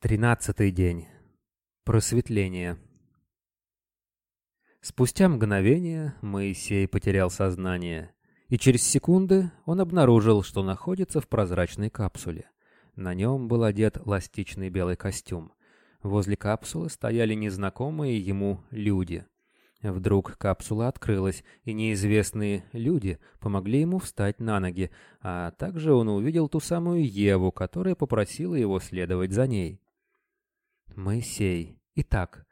Тринадцатый день. Просветление. Спустя мгновение Моисей потерял сознание, и через секунды он обнаружил, что находится в прозрачной капсуле. На нем был одет ластичный белый костюм. Возле капсулы стояли незнакомые ему люди. Вдруг капсула открылась, и неизвестные люди помогли ему встать на ноги, а также он увидел ту самую Еву, которая попросила его следовать за ней. Моисей, итак,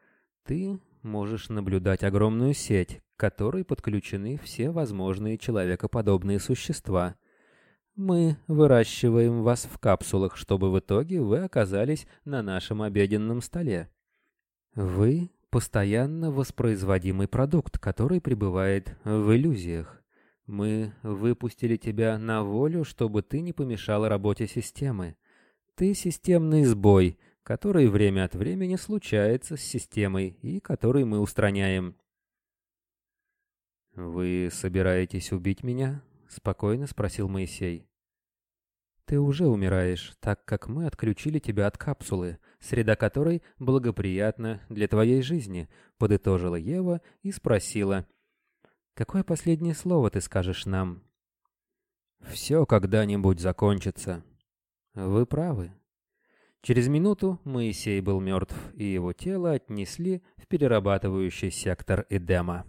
ты можешь наблюдать огромную сеть, к которой подключены все возможные человекоподобные существа. Мы выращиваем вас в капсулах, чтобы в итоге вы оказались на нашем обеденном столе. Вы — постоянно воспроизводимый продукт, который пребывает в иллюзиях. Мы выпустили тебя на волю, чтобы ты не помешала работе системы. Ты системный сбой — который время от времени случается с системой и который мы устраняем. «Вы собираетесь убить меня?» — спокойно спросил Моисей. «Ты уже умираешь, так как мы отключили тебя от капсулы, среда которой благоприятна для твоей жизни», — подытожила Ева и спросила. «Какое последнее слово ты скажешь нам?» «Все когда-нибудь закончится». «Вы правы», Через минуту Моисей был мертв, и его тело отнесли в перерабатывающий сектор Эдема.